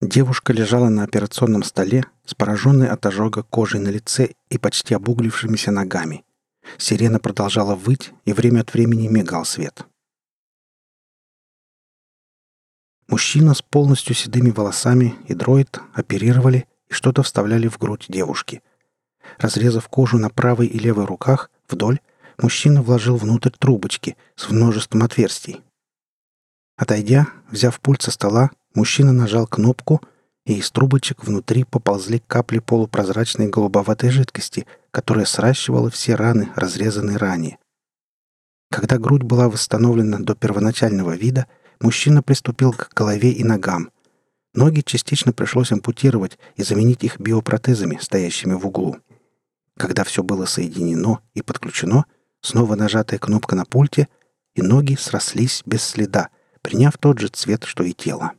Девушка лежала на операционном столе с пораженной от ожога кожей на лице и почти обуглившимися ногами. Сирена продолжала выть, и время от времени мигал свет. Мужчина с полностью седыми волосами и дроид оперировали и что-то вставляли в грудь девушки. Разрезав кожу на правой и левой руках вдоль, мужчина вложил внутрь трубочки с множеством отверстий. Отойдя, взяв пульт со стола, мужчина нажал кнопку, и из трубочек внутри поползли капли полупрозрачной голубоватой жидкости, которая сращивала все раны, разрезанные ранее. Когда грудь была восстановлена до первоначального вида – мужчина приступил к голове и ногам. Ноги частично пришлось ампутировать и заменить их биопротезами, стоящими в углу. Когда все было соединено и подключено, снова нажатая кнопка на пульте, и ноги срослись без следа, приняв тот же цвет, что и тело.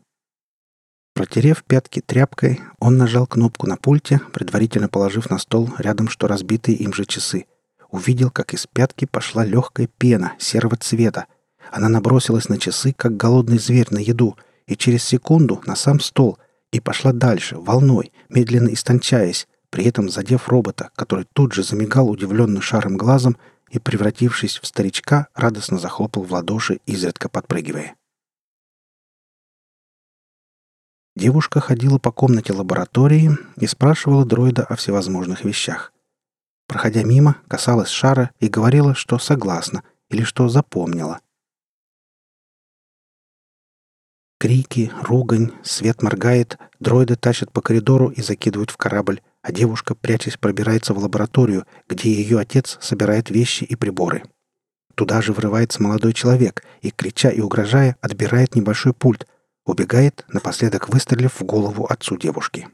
Протерев пятки тряпкой, он нажал кнопку на пульте, предварительно положив на стол рядом что разбитые им же часы. Увидел, как из пятки пошла легкая пена серого цвета, она набросилась на часы, как голодный зверь на еду, и через секунду на сам стол, и пошла дальше, волной, медленно истончаясь, при этом задев робота, который тут же замигал удивленно шаром глазом и, превратившись в старичка, радостно захлопал в ладоши, изредка подпрыгивая. Девушка ходила по комнате лаборатории и спрашивала дроида о всевозможных вещах. Проходя мимо, касалась шара и говорила, что согласна или что запомнила — Крики, ругань, свет моргает, дроиды тащат по коридору и закидывают в корабль, а девушка, прячась, пробирается в лабораторию, где ее отец собирает вещи и приборы. Туда же врывается молодой человек и, крича и угрожая, отбирает небольшой пульт, убегает, напоследок выстрелив в голову отцу девушки.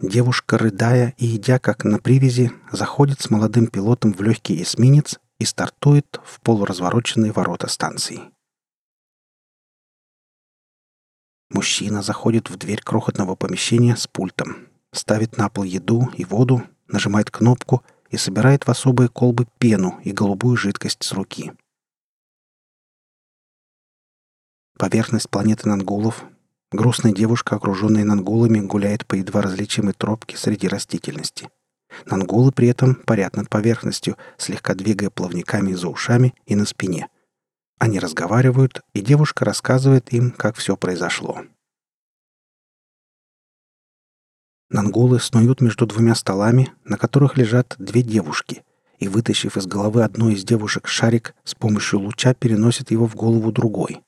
Девушка, рыдая и идя как на привязи, заходит с молодым пилотом в легкий эсминец и стартует в полуразвороченные ворота станции. Мужчина заходит в дверь крохотного помещения с пультом, ставит на пол еду и воду, нажимает кнопку и собирает в особые колбы пену и голубую жидкость с руки. Поверхность планеты Нангулов. Грустная девушка, окруженная нангулами, гуляет по едва различимой тропке среди растительности. Нангулы при этом парят над поверхностью, слегка двигая плавниками за ушами и на спине. Они разговаривают, и девушка рассказывает им, как все произошло. Нангулы снуют между двумя столами, на которых лежат две девушки, и, вытащив из головы одной из девушек шарик, с помощью луча переносит его в голову другой.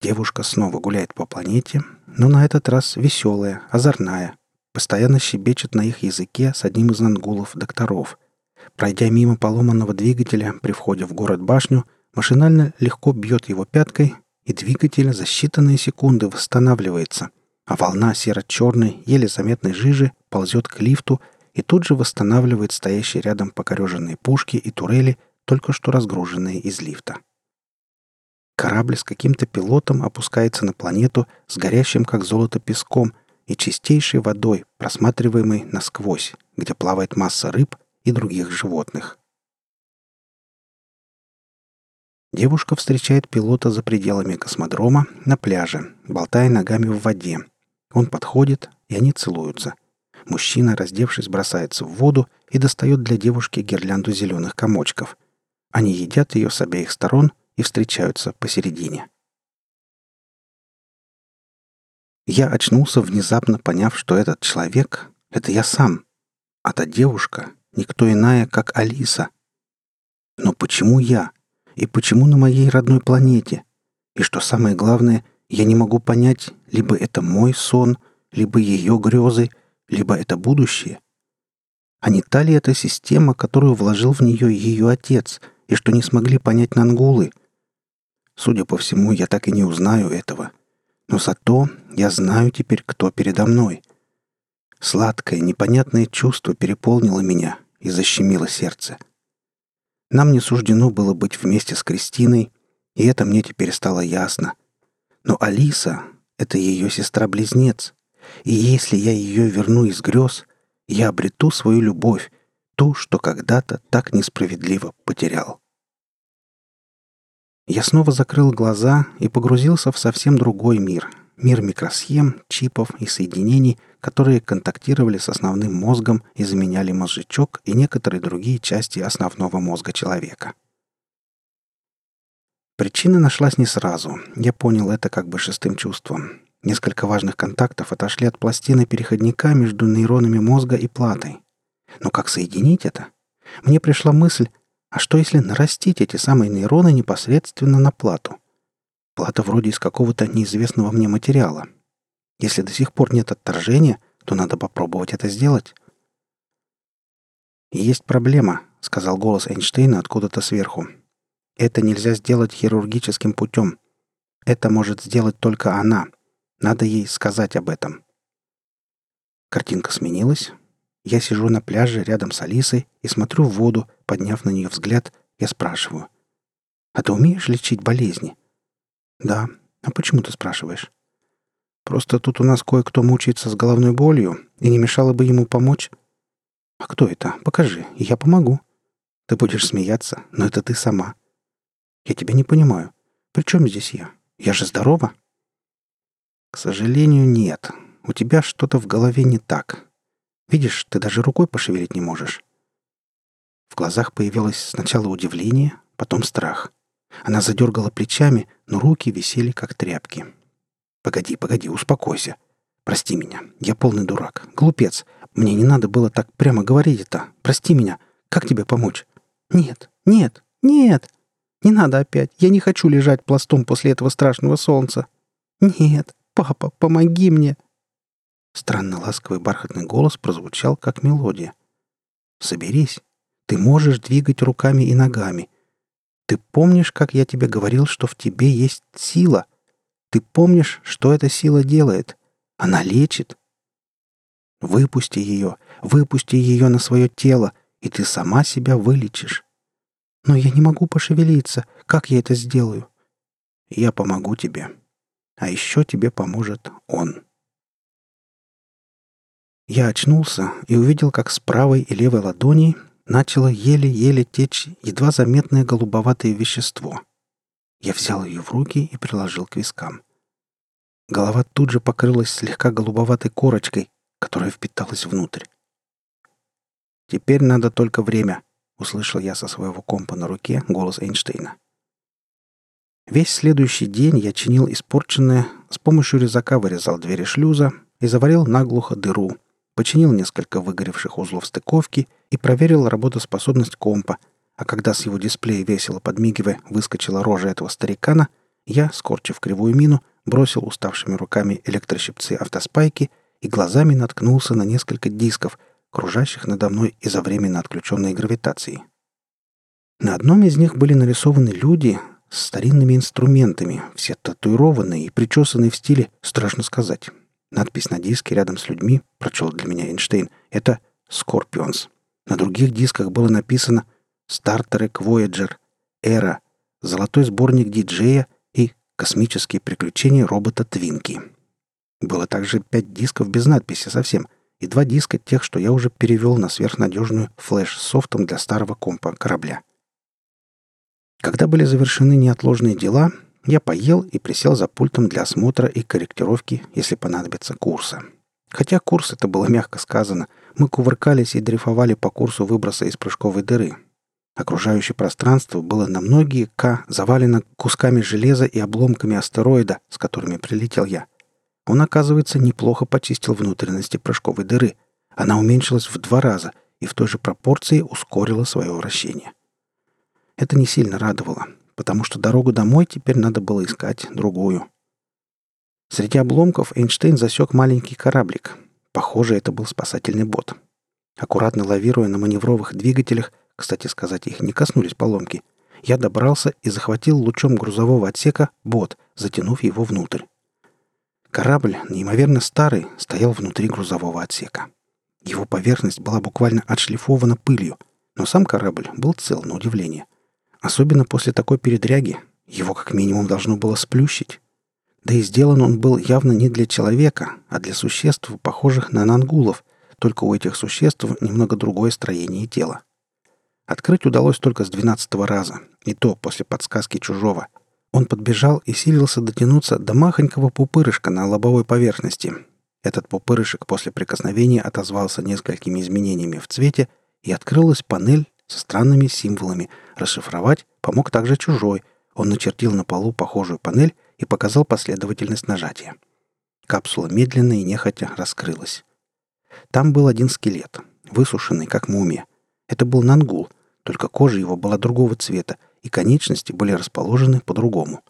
Девушка снова гуляет по планете, но на этот раз веселая, озорная, постоянно щебечет на их языке с одним из ангулов-докторов — Пройдя мимо поломанного двигателя при входе в город-башню, машинально легко бьет его пяткой, и двигатель за считанные секунды восстанавливается, а волна серо-черной, еле заметной жижи ползет к лифту и тут же восстанавливает стоящие рядом покореженные пушки и турели, только что разгруженные из лифта. Корабль с каким-то пилотом опускается на планету с горящим как золото песком и чистейшей водой, просматриваемой насквозь, где плавает масса рыб — и других животных. Девушка встречает пилота за пределами космодрома на пляже, болтая ногами в воде. Он подходит, и они целуются. Мужчина, раздевшись, бросается в воду и достает для девушки гирлянду зеленых комочков. Они едят ее с обеих сторон и встречаются посередине. Я очнулся внезапно, поняв, что этот человек — это я сам, а та девушка никто иная, как Алиса. Но почему я? И почему на моей родной планете? И что самое главное, я не могу понять, либо это мой сон, либо ее грезы, либо это будущее. А не та ли это система, которую вложил в нее ее отец, и что не смогли понять нангулы? Судя по всему, я так и не узнаю этого. Но зато я знаю теперь, кто передо мной. Сладкое, непонятное чувство переполнило меня и защемило сердце. Нам не суждено было быть вместе с Кристиной, и это мне теперь стало ясно. Но Алиса — это ее сестра-близнец, и если я ее верну из грез, я обрету свою любовь, ту, что когда-то так несправедливо потерял. Я снова закрыл глаза и погрузился в совсем другой мир. Мир микросхем, чипов и соединений, которые контактировали с основным мозгом и заменяли мозжечок и некоторые другие части основного мозга человека. Причина нашлась не сразу. Я понял это как бы шестым чувством. Несколько важных контактов отошли от пластины переходника между нейронами мозга и платой. Но как соединить это? Мне пришла мысль, а что если нарастить эти самые нейроны непосредственно на плату? Плата вроде из какого-то неизвестного мне материала. Если до сих пор нет отторжения, то надо попробовать это сделать. «Есть проблема», — сказал голос Эйнштейна откуда-то сверху. «Это нельзя сделать хирургическим путем. Это может сделать только она. Надо ей сказать об этом». Картинка сменилась, я сижу на пляже рядом с Алисой и смотрю в воду, подняв на нее взгляд, я спрашиваю. «А ты умеешь лечить болезни?» «Да. А почему ты спрашиваешь?» «Просто тут у нас кое-кто мучается с головной болью, и не мешало бы ему помочь». «А кто это? Покажи, и я помогу». «Ты будешь смеяться, но это ты сама». «Я тебя не понимаю. При чем здесь я? Я же здорова?» «К сожалению, нет. У тебя что-то в голове не так. Видишь, ты даже рукой пошевелить не можешь». В глазах появилось сначала удивление, потом страх. Она задергала плечами, но руки висели как тряпки. «Погоди, погоди, успокойся. Прости меня. Я полный дурак. Глупец. Мне не надо было так прямо говорить это. Прости меня. Как тебе помочь?» «Нет, нет, нет! Не надо опять. Я не хочу лежать пластом после этого страшного солнца. Нет, папа, помоги мне!» Странно ласковый бархатный голос прозвучал, как мелодия. «Соберись. Ты можешь двигать руками и ногами. Ты помнишь, как я тебе говорил, что в тебе есть сила? Ты помнишь, что эта сила делает? Она лечит. Выпусти ее, выпусти ее на свое тело, и ты сама себя вылечишь. Но я не могу пошевелиться. Как я это сделаю? Я помогу тебе. А еще тебе поможет он. Я очнулся и увидел, как с правой и левой ладони начало еле-еле течь едва заметное голубоватое вещество. Я взял ее в руки и приложил к вискам. Голова тут же покрылась слегка голубоватой корочкой, которая впиталась внутрь. «Теперь надо только время», — услышал я со своего компа на руке голос Эйнштейна. Весь следующий день я чинил испорченное, с помощью резака вырезал двери шлюза и заварил наглухо дыру — починил несколько выгоревших узлов стыковки и проверил работоспособность компа, а когда с его дисплея весело подмигивая выскочила рожа этого старикана, я, скорчив кривую мину, бросил уставшими руками электрощипцы автоспайки и глазами наткнулся на несколько дисков, кружащих надо мной из-за временно отключенной гравитации. На одном из них были нарисованы люди с старинными инструментами, все татуированные и причесанные в стиле, страшно сказать, Надпись на диске рядом с людьми, прочел для меня Эйнштейн, это «Scorpions». На других дисках было написано «Star Trek Voyager», «Эра», «Золотой сборник диджея» и «Космические приключения робота Твинки». Было также пять дисков без надписи совсем, и два диска тех, что я уже перевел на сверхнадежную флеш-софтом для старого компа корабля. Когда были завершены неотложные дела, я поел и присел за пультом для осмотра и корректировки, если понадобится, курса. Хотя курс это было мягко сказано. Мы кувыркались и дрейфовали по курсу выброса из прыжковой дыры. Окружающее пространство было на многие К завалено кусками железа и обломками астероида, с которыми прилетел я. Он, оказывается, неплохо почистил внутренности прыжковой дыры. Она уменьшилась в два раза и в той же пропорции ускорила свое вращение. Это не сильно радовало потому что дорогу домой теперь надо было искать другую. Среди обломков Эйнштейн засек маленький кораблик. Похоже, это был спасательный бот. Аккуратно лавируя на маневровых двигателях, кстати сказать, их не коснулись поломки, я добрался и захватил лучом грузового отсека бот, затянув его внутрь. Корабль, неимоверно старый, стоял внутри грузового отсека. Его поверхность была буквально отшлифована пылью, но сам корабль был цел на удивление — Особенно после такой передряги. Его как минимум должно было сплющить. Да и сделан он был явно не для человека, а для существ, похожих на нангулов, только у этих существ немного другое строение тела. Открыть удалось только с двенадцатого раза, и то после подсказки чужого. Он подбежал и силился дотянуться до махонького пупырышка на лобовой поверхности. Этот пупырышек после прикосновения отозвался несколькими изменениями в цвете, и открылась панель со странными символами. Расшифровать помог также чужой. Он начертил на полу похожую панель и показал последовательность нажатия. Капсула медленно и нехотя раскрылась. Там был один скелет, высушенный, как мумия. Это был нангул, только кожа его была другого цвета, и конечности были расположены по-другому.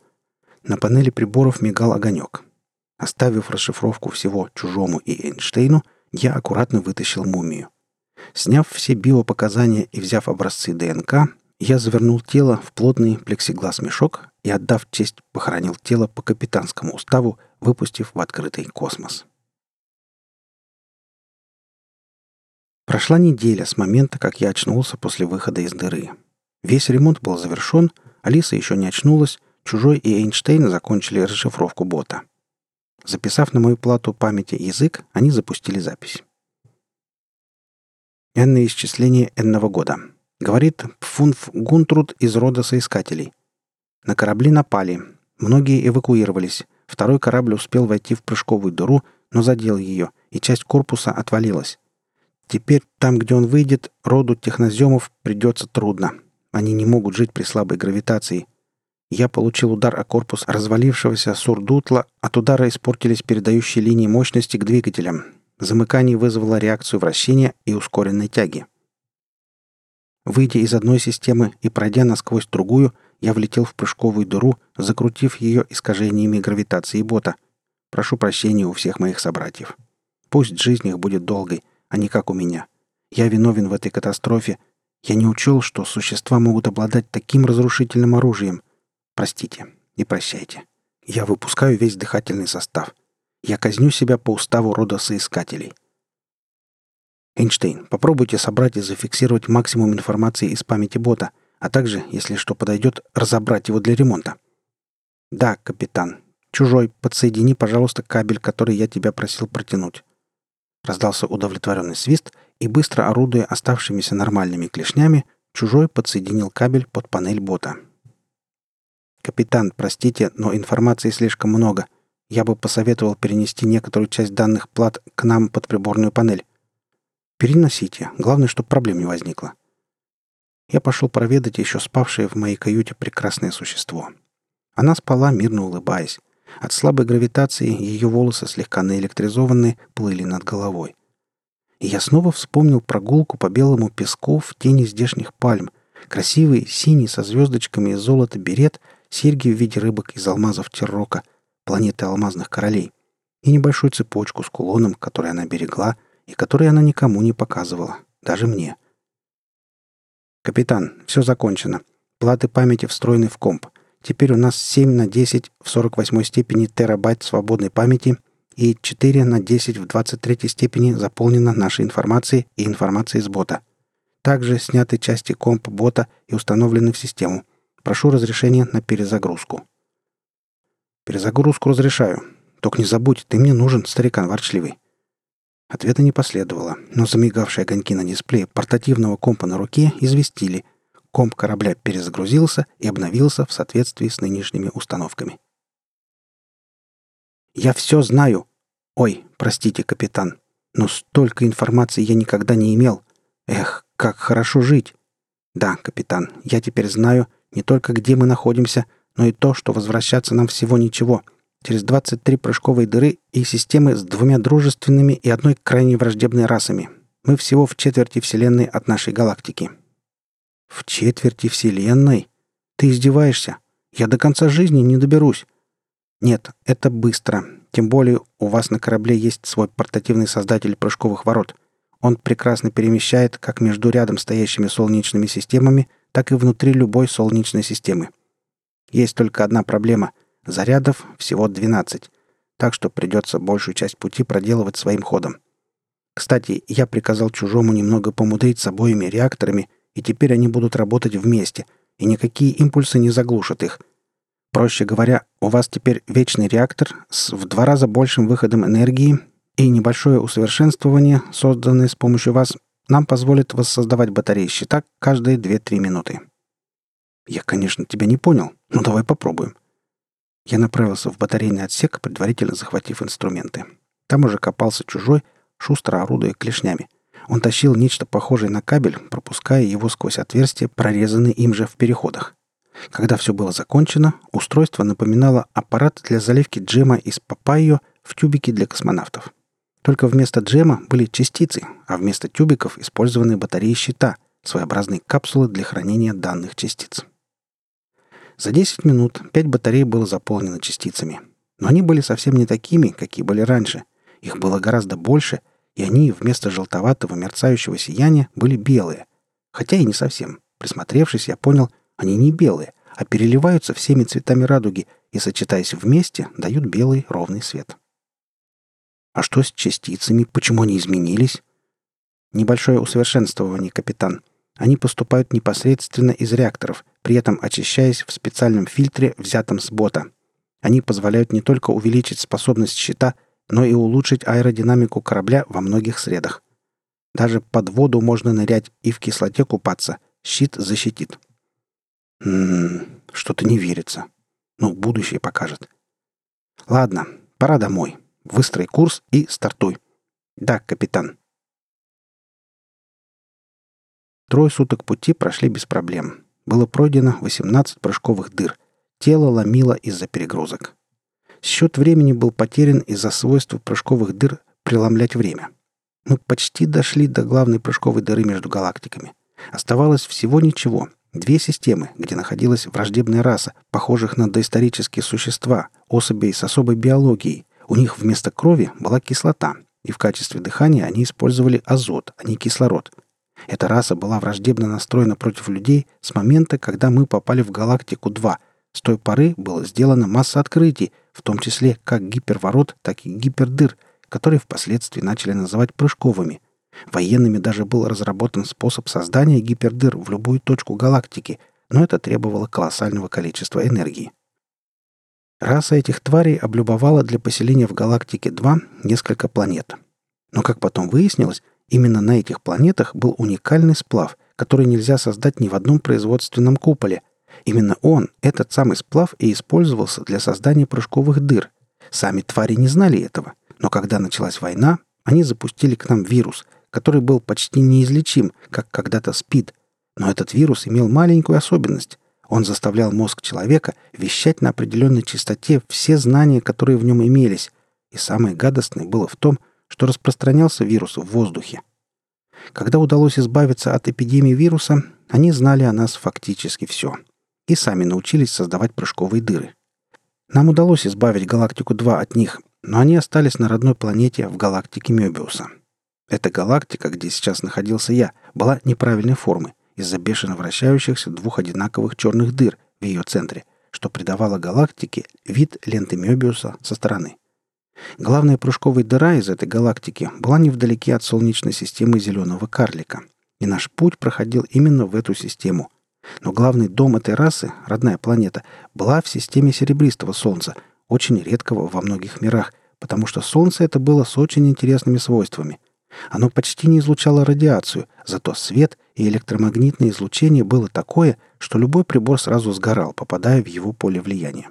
На панели приборов мигал огонек. Оставив расшифровку всего чужому и Эйнштейну, я аккуратно вытащил мумию. Сняв все биопоказания и взяв образцы ДНК, я завернул тело в плотный плексиглаз-мешок и, отдав честь, похоронил тело по капитанскому уставу, выпустив в открытый космос. Прошла неделя с момента, как я очнулся после выхода из дыры. Весь ремонт был завершен, Алиса еще не очнулась, Чужой и Эйнштейн закончили расшифровку бота. Записав на мою плату памяти язык, они запустили запись. Энное исчисление энного года. Говорит Пфунф Гунтруд из рода соискателей. На корабли напали. Многие эвакуировались. Второй корабль успел войти в прыжковую дыру, но задел ее, и часть корпуса отвалилась. Теперь там, где он выйдет, роду техноземов придется трудно. Они не могут жить при слабой гравитации. Я получил удар о корпус развалившегося сурдутла, от удара испортились передающие линии мощности к двигателям. Замыкание вызвало реакцию вращения и ускоренной тяги. Выйдя из одной системы и пройдя насквозь другую, я влетел в прыжковую дыру, закрутив ее искажениями гравитации бота. Прошу прощения у всех моих собратьев. Пусть жизнь их будет долгой, а не как у меня. Я виновен в этой катастрофе. Я не учел, что существа могут обладать таким разрушительным оружием. Простите и прощайте. Я выпускаю весь дыхательный состав. Я казню себя по уставу рода соискателей. Эйнштейн, попробуйте собрать и зафиксировать максимум информации из памяти бота, а также, если что подойдет, разобрать его для ремонта. Да, капитан. Чужой, подсоедини, пожалуйста, кабель, который я тебя просил протянуть. Раздался удовлетворенный свист, и быстро орудуя оставшимися нормальными клешнями, чужой подсоединил кабель под панель бота. «Капитан, простите, но информации слишком много. Я бы посоветовал перенести некоторую часть данных плат к нам под приборную панель. Переносите. Главное, чтобы проблем не возникло». Я пошел проведать еще спавшее в моей каюте прекрасное существо. Она спала, мирно улыбаясь. От слабой гравитации ее волосы, слегка наэлектризованные, плыли над головой. И я снова вспомнил прогулку по белому песку в тени здешних пальм, красивый синий со звездочками из золота берет, серьги в виде рыбок из алмазов Террока, планеты алмазных королей, и небольшую цепочку с кулоном, который она берегла и который она никому не показывала, даже мне. «Капитан, все закончено. Платы памяти встроены в комп. Теперь у нас 7 на 10 в 48 степени терабайт свободной памяти и 4 на 10 в 23 степени заполнено нашей информацией и информацией с бота. Также сняты части комп бота и установлены в систему. Прошу разрешения на перезагрузку. Перезагрузку разрешаю. Только не забудь, ты мне нужен, старикан ворчливый. Ответа не последовало, но замигавшие огоньки на дисплее портативного компа на руке известили — комп корабля перезагрузился и обновился в соответствии с нынешними установками. «Я все знаю!» «Ой, простите, капитан, но столько информации я никогда не имел. Эх, как хорошо жить!» «Да, капитан, я теперь знаю не только где мы находимся, но и то, что возвращаться нам всего ничего. Через 23 прыжковые дыры и системы с двумя дружественными и одной крайне враждебной расами. Мы всего в четверти Вселенной от нашей галактики. В четверти Вселенной? Ты издеваешься? Я до конца жизни не доберусь. Нет, это быстро. Тем более у вас на корабле есть свой портативный создатель прыжковых ворот. Он прекрасно перемещает как между рядом стоящими солнечными системами, так и внутри любой солнечной системы. Есть только одна проблема. Зарядов всего 12. Так что придется большую часть пути проделывать своим ходом. Кстати, я приказал чужому немного помудрить с обоими реакторами и теперь они будут работать вместе, и никакие импульсы не заглушат их. Проще говоря, у вас теперь вечный реактор с в два раза большим выходом энергии и небольшое усовершенствование, созданное с помощью вас, нам позволит воссоздавать батареи щита каждые 2-3 минуты. Я, конечно, тебя не понял, но давай попробуем. Я направился в батарейный отсек, предварительно захватив инструменты. Там уже копался чужой, шустро орудуя клешнями. Он тащил нечто похожее на кабель, пропуская его сквозь отверстия, прорезанные им же в переходах. Когда все было закончено, устройство напоминало аппарат для заливки джема из папайо в тюбики для космонавтов. Только вместо джема были частицы, а вместо тюбиков использованы батареи щита, своеобразные капсулы для хранения данных частиц. За 10 минут 5 батарей было заполнено частицами. Но они были совсем не такими, какие были раньше. Их было гораздо больше, и они вместо желтоватого мерцающего сияния были белые. Хотя и не совсем. Присмотревшись, я понял, они не белые, а переливаются всеми цветами радуги и, сочетаясь вместе, дают белый ровный свет. А что с частицами? Почему они изменились? Небольшое усовершенствование, капитан. Они поступают непосредственно из реакторов, при этом очищаясь в специальном фильтре, взятом с бота. Они позволяют не только увеличить способность щита, но и улучшить аэродинамику корабля во многих средах. Даже под воду можно нырять и в кислоте купаться. Щит защитит. Ммм, что-то не верится. Ну, будущее покажет. Ладно, пора домой. Выстрой курс и стартуй. Да, капитан. Трое суток пути прошли без проблем. Было пройдено 18 прыжковых дыр. Тело ломило из-за перегрузок. Счет времени был потерян из-за свойства прыжковых дыр преломлять время. Мы почти дошли до главной прыжковой дыры между галактиками. Оставалось всего ничего, Две системы, где находилась враждебная раса, похожих на доисторические существа, особей с особой биологией. У них вместо крови была кислота, и в качестве дыхания они использовали азот, а не кислород. Эта раса была враждебно настроена против людей с момента, когда мы попали в галактику-2. С той поры была сделана масса открытий, в том числе как гиперворот, так и гипердыр, которые впоследствии начали называть прыжковыми – Военными даже был разработан способ создания гипердыр в любую точку галактики, но это требовало колоссального количества энергии. Раса этих тварей облюбовала для поселения в галактике 2 несколько планет. Но, как потом выяснилось, именно на этих планетах был уникальный сплав, который нельзя создать ни в одном производственном куполе. Именно он, этот самый сплав, и использовался для создания прыжковых дыр. Сами твари не знали этого, но когда началась война, они запустили к нам вирус – который был почти неизлечим, как когда-то СПИД. Но этот вирус имел маленькую особенность. Он заставлял мозг человека вещать на определенной частоте все знания, которые в нем имелись. И самое гадостное было в том, что распространялся вирус в воздухе. Когда удалось избавиться от эпидемии вируса, они знали о нас фактически все. И сами научились создавать прыжковые дыры. Нам удалось избавить галактику-2 от них, но они остались на родной планете в галактике Мёбиуса. Эта галактика, где сейчас находился я, была неправильной формы из-за бешено вращающихся двух одинаковых черных дыр в ее центре, что придавало галактике вид ленты Мёбиуса со стороны. Главная прыжковая дыра из этой галактики была невдалеке от Солнечной системы Зеленого Карлика, и наш путь проходил именно в эту систему. Но главный дом этой расы, родная планета, была в системе Серебристого Солнца, очень редкого во многих мирах, потому что Солнце это было с очень интересными свойствами – оно почти не излучало радиацию, зато свет и электромагнитное излучение было такое, что любой прибор сразу сгорал, попадая в его поле влияния.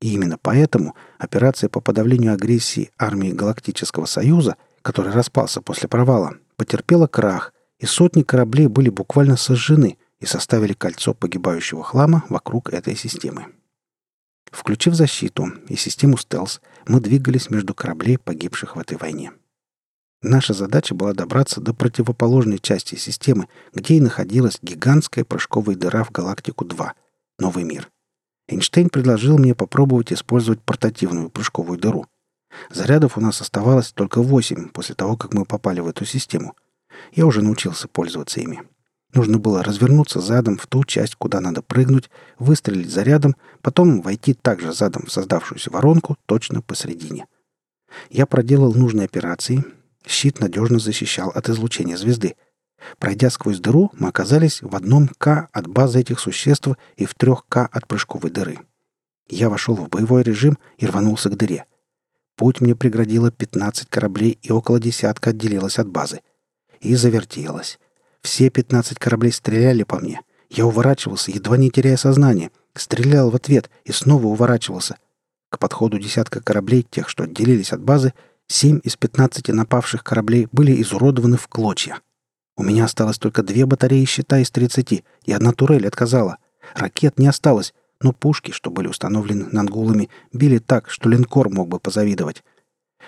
И именно поэтому операция по подавлению агрессии армии Галактического Союза, который распался после провала, потерпела крах, и сотни кораблей были буквально сожжены и составили кольцо погибающего хлама вокруг этой системы. Включив защиту и систему стелс, мы двигались между кораблей, погибших в этой войне. Наша задача была добраться до противоположной части системы, где и находилась гигантская прыжковая дыра в галактику-2 — Новый мир. Эйнштейн предложил мне попробовать использовать портативную прыжковую дыру. Зарядов у нас оставалось только 8 после того, как мы попали в эту систему. Я уже научился пользоваться ими. Нужно было развернуться задом в ту часть, куда надо прыгнуть, выстрелить зарядом, потом войти также задом в создавшуюся воронку точно посередине. Я проделал нужные операции, Щит надежно защищал от излучения звезды. Пройдя сквозь дыру, мы оказались в одном К от базы этих существ и в трех К от прыжковой дыры. Я вошел в боевой режим и рванулся к дыре. Путь мне преградило 15 кораблей и около десятка отделилось от базы. И завертелось. Все 15 кораблей стреляли по мне. Я уворачивался, едва не теряя сознание. Стрелял в ответ и снова уворачивался. К подходу десятка кораблей, тех, что отделились от базы, семь из пятнадцати напавших кораблей были изуродованы в клочья. У меня осталось только две батареи щита из тридцати, и одна турель отказала. Ракет не осталось, но пушки, что были установлены над гулами, били так, что линкор мог бы позавидовать.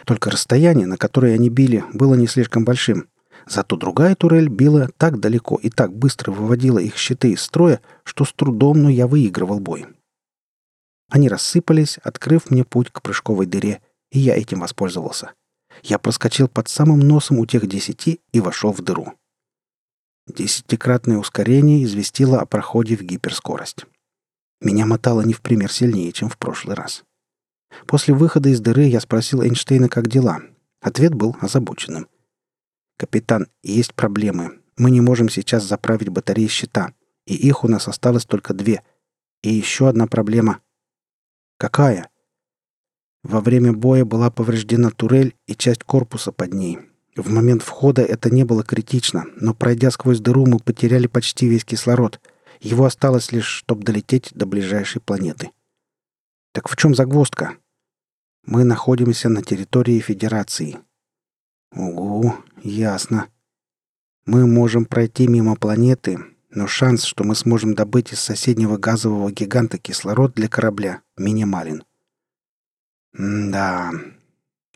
Только расстояние, на которое они били, было не слишком большим. Зато другая турель била так далеко и так быстро выводила их щиты из строя, что с трудом, но я выигрывал бой. Они рассыпались, открыв мне путь к прыжковой дыре, и я этим воспользовался. Я проскочил под самым носом у тех десяти и вошел в дыру. Десятикратное ускорение известило о проходе в гиперскорость. Меня мотало не в пример сильнее, чем в прошлый раз. После выхода из дыры я спросил Эйнштейна, как дела. Ответ был озабоченным. «Капитан, есть проблемы. Мы не можем сейчас заправить батареи щита, и их у нас осталось только две. И еще одна проблема». «Какая?» Во время боя была повреждена турель и часть корпуса под ней. В момент входа это не было критично, но пройдя сквозь дыру, мы потеряли почти весь кислород. Его осталось лишь, чтобы долететь до ближайшей планеты. Так в чем загвоздка? Мы находимся на территории Федерации. Угу, ясно. Мы можем пройти мимо планеты, но шанс, что мы сможем добыть из соседнего газового гиганта кислород для корабля, минимален. М-да.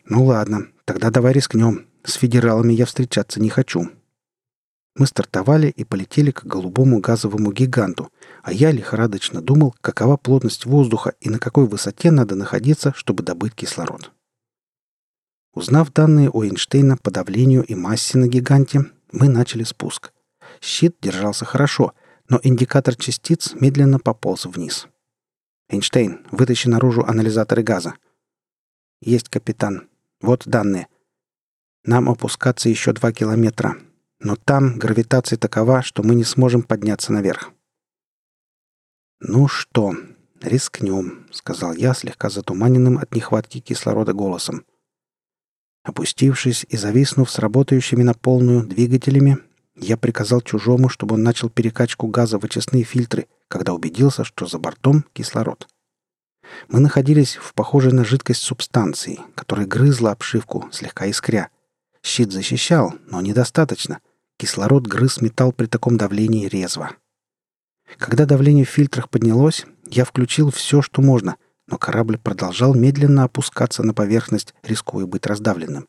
Ну ладно, тогда давай рискнем. С федералами я встречаться не хочу. Мы стартовали и полетели к голубому газовому гиганту, а я лихорадочно думал, какова плотность воздуха и на какой высоте надо находиться, чтобы добыть кислород. Узнав данные у Эйнштейна по давлению и массе на гиганте, мы начали спуск. Щит держался хорошо, но индикатор частиц медленно пополз вниз. «Эйнштейн, вытащи наружу анализаторы газа». «Есть, капитан. Вот данные. Нам опускаться еще два километра. Но там гравитация такова, что мы не сможем подняться наверх. «Ну что, рискнем», — сказал я, слегка затуманенным от нехватки кислорода голосом. Опустившись и зависнув с работающими на полную двигателями, я приказал чужому, чтобы он начал перекачку газа в очистные фильтры, когда убедился, что за бортом кислород. Мы находились в похожей на жидкость субстанции, которая грызла обшивку, слегка искря. Щит защищал, но недостаточно. Кислород грыз металл при таком давлении резво. Когда давление в фильтрах поднялось, я включил все, что можно, но корабль продолжал медленно опускаться на поверхность, рискуя быть раздавленным.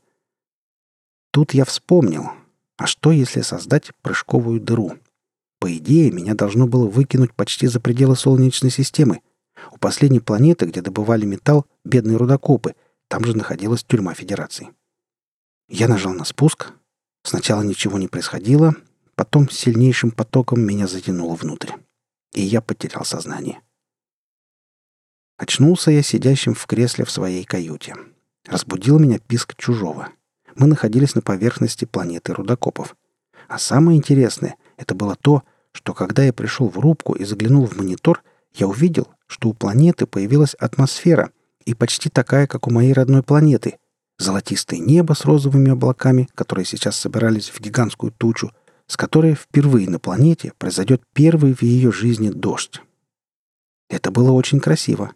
Тут я вспомнил, а что если создать прыжковую дыру? По идее, меня должно было выкинуть почти за пределы Солнечной системы. У последней планеты, где добывали металл, бедные рудокопы, там же находилась тюрьма Федерации. Я нажал на спуск. Сначала ничего не происходило, потом сильнейшим потоком меня затянуло внутрь. И я потерял сознание. Очнулся я сидящим в кресле в своей каюте. Разбудил меня писк чужого. Мы находились на поверхности планеты рудокопов. А самое интересное — это было то, что когда я пришел в рубку и заглянул в монитор, я увидел, что у планеты появилась атмосфера, и почти такая, как у моей родной планеты — золотистое небо с розовыми облаками, которые сейчас собирались в гигантскую тучу, с которой впервые на планете произойдет первый в ее жизни дождь. Это было очень красиво.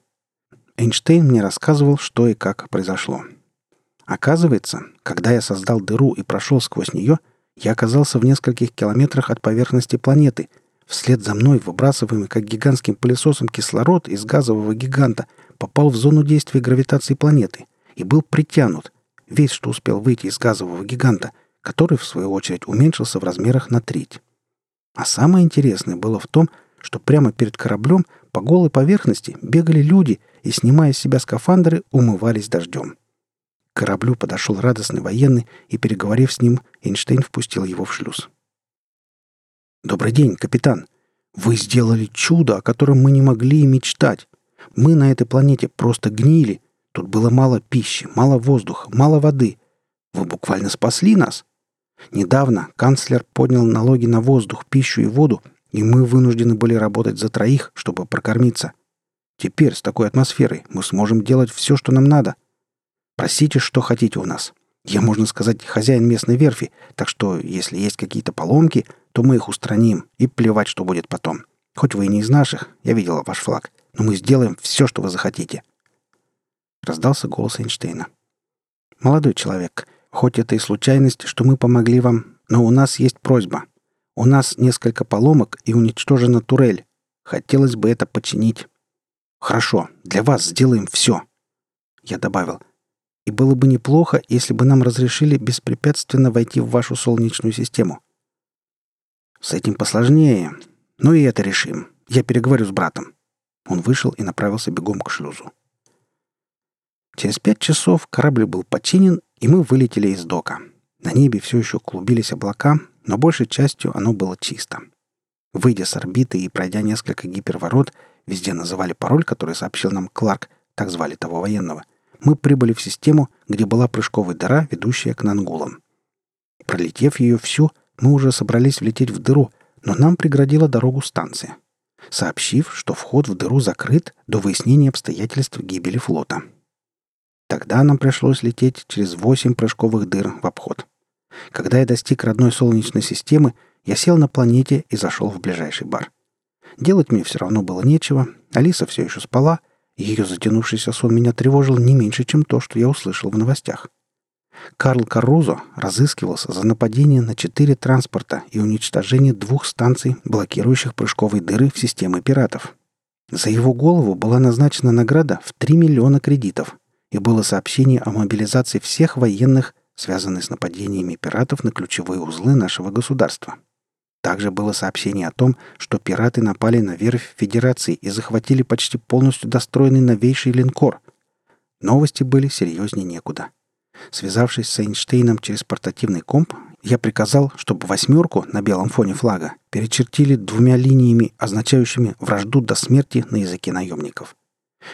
Эйнштейн мне рассказывал, что и как произошло. Оказывается, когда я создал дыру и прошел сквозь нее, я оказался в нескольких километрах от поверхности планеты. Вслед за мной, выбрасываемый как гигантским пылесосом кислород из газового гиганта, попал в зону действия гравитации планеты и был притянут, весь, что успел выйти из газового гиганта, который, в свою очередь, уменьшился в размерах на треть. А самое интересное было в том, что прямо перед кораблем по голой поверхности бегали люди и, снимая с себя скафандры, умывались дождем. К кораблю подошел радостный военный, и, переговорив с ним, Эйнштейн впустил его в шлюз. «Добрый день, капитан. Вы сделали чудо, о котором мы не могли и мечтать. Мы на этой планете просто гнили, Тут было мало пищи, мало воздуха, мало воды. Вы буквально спасли нас. Недавно канцлер поднял налоги на воздух, пищу и воду, и мы вынуждены были работать за троих, чтобы прокормиться. Теперь с такой атмосферой мы сможем делать все, что нам надо. Просите, что хотите у нас. Я, можно сказать, хозяин местной верфи, так что, если есть какие-то поломки, то мы их устраним, и плевать, что будет потом. Хоть вы и не из наших, я видела ваш флаг, но мы сделаем все, что вы захотите. — раздался голос Эйнштейна. «Молодой человек, хоть это и случайность, что мы помогли вам, но у нас есть просьба. У нас несколько поломок и уничтожена турель. Хотелось бы это починить». «Хорошо, для вас сделаем все». Я добавил. «И было бы неплохо, если бы нам разрешили беспрепятственно войти в вашу Солнечную систему». «С этим посложнее. Но и это решим. Я переговорю с братом». Он вышел и направился бегом к шлюзу. Через пять часов корабль был починен, и мы вылетели из дока. На небе все еще клубились облака, но большей частью оно было чисто. Выйдя с орбиты и пройдя несколько гиперворот, везде называли пароль, который сообщил нам Кларк, так звали того военного, мы прибыли в систему, где была прыжковая дыра, ведущая к Нангулам. Пролетев ее всю, мы уже собрались влететь в дыру, но нам преградила дорогу станция, сообщив, что вход в дыру закрыт до выяснения обстоятельств гибели флота. Тогда нам пришлось лететь через восемь прыжковых дыр в обход. Когда я достиг родной Солнечной системы, я сел на планете и зашел в ближайший бар. Делать мне все равно было нечего, Алиса все еще спала, ее затянувшийся сон меня тревожил не меньше, чем то, что я услышал в новостях. Карл Карузо разыскивался за нападение на четыре транспорта и уничтожение двух станций, блокирующих прыжковые дыры в системе пиратов. За его голову была назначена награда в 3 миллиона кредитов, и было сообщение о мобилизации всех военных, связанных с нападениями пиратов на ключевые узлы нашего государства. Также было сообщение о том, что пираты напали на верфь Федерации и захватили почти полностью достроенный новейший линкор. Новости были серьезнее некуда. Связавшись с Эйнштейном через портативный комп, я приказал, чтобы восьмерку на белом фоне флага перечертили двумя линиями, означающими вражду до смерти на языке наемников.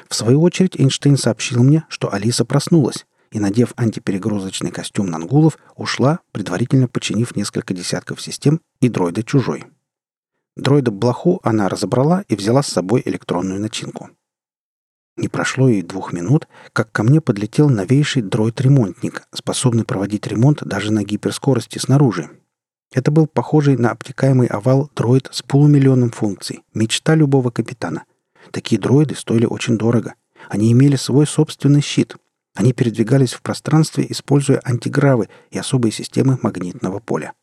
В свою очередь Эйнштейн сообщил мне, что Алиса проснулась и, надев антиперегрузочный костюм Нангулов, ушла, предварительно починив несколько десятков систем и дроида чужой. Дроида Блоху она разобрала и взяла с собой электронную начинку. Не прошло и двух минут, как ко мне подлетел новейший дроид-ремонтник, способный проводить ремонт даже на гиперскорости снаружи. Это был похожий на обтекаемый овал дроид с полумиллионом функций, мечта любого капитана — Такие дроиды стоили очень дорого. Они имели свой собственный щит. Они передвигались в пространстве, используя антигравы и особые системы магнитного поля.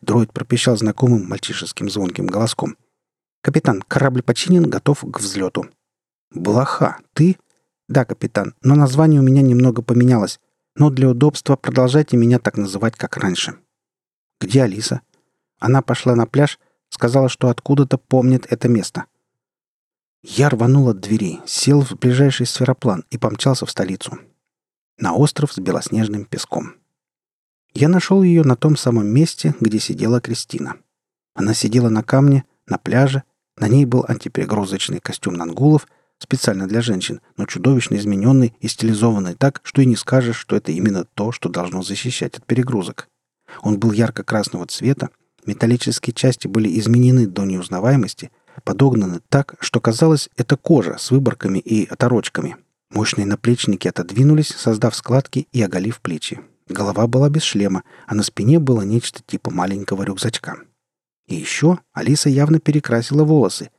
Дроид пропищал знакомым мальчишеским звонким голоском. «Капитан, корабль починен, готов к взлету». «Блоха, ты?» «Да, капитан, но название у меня немного поменялось. Но для удобства продолжайте меня так называть, как раньше». «Где Алиса?» Она пошла на пляж, сказала, что откуда-то помнит это место. Я рванул от двери, сел в ближайший сфероплан и помчался в столицу. На остров с белоснежным песком. Я нашел ее на том самом месте, где сидела Кристина. Она сидела на камне, на пляже, на ней был антиперегрузочный костюм нангулов, специально для женщин, но чудовищно измененный и стилизованный так, что и не скажешь, что это именно то, что должно защищать от перегрузок. Он был ярко-красного цвета, металлические части были изменены до неузнаваемости — подогнаны так, что казалось, это кожа с выборками и оторочками. Мощные наплечники отодвинулись, создав складки и оголив плечи. Голова была без шлема, а на спине было нечто типа маленького рюкзачка. И еще Алиса явно перекрасила волосы.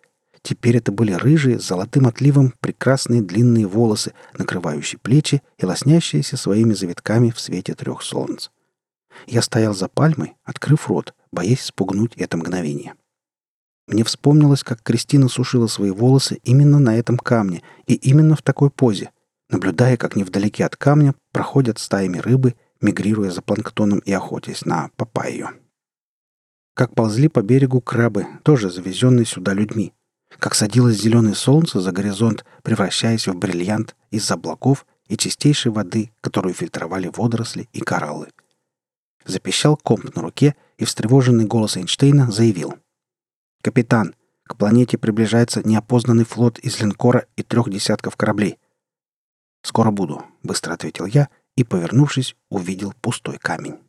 Теперь это были рыжие с золотым отливом прекрасные длинные волосы, накрывающие плечи и лоснящиеся своими завитками в свете трех солнц. Я стоял за пальмой, открыв рот, боясь спугнуть это мгновение. Мне вспомнилось, как Кристина сушила свои волосы именно на этом камне и именно в такой позе, наблюдая, как невдалеке от камня проходят стаями рыбы, мигрируя за планктоном и охотясь на папайю. Как ползли по берегу крабы, тоже завезенные сюда людьми. Как садилось зеленое солнце за горизонт, превращаясь в бриллиант из облаков и чистейшей воды, которую фильтровали водоросли и кораллы. Запищал комп на руке, и встревоженный голос Эйнштейна заявил — «Капитан, к планете приближается неопознанный флот из линкора и трех десятков кораблей». «Скоро буду», — быстро ответил я и, повернувшись, увидел пустой камень.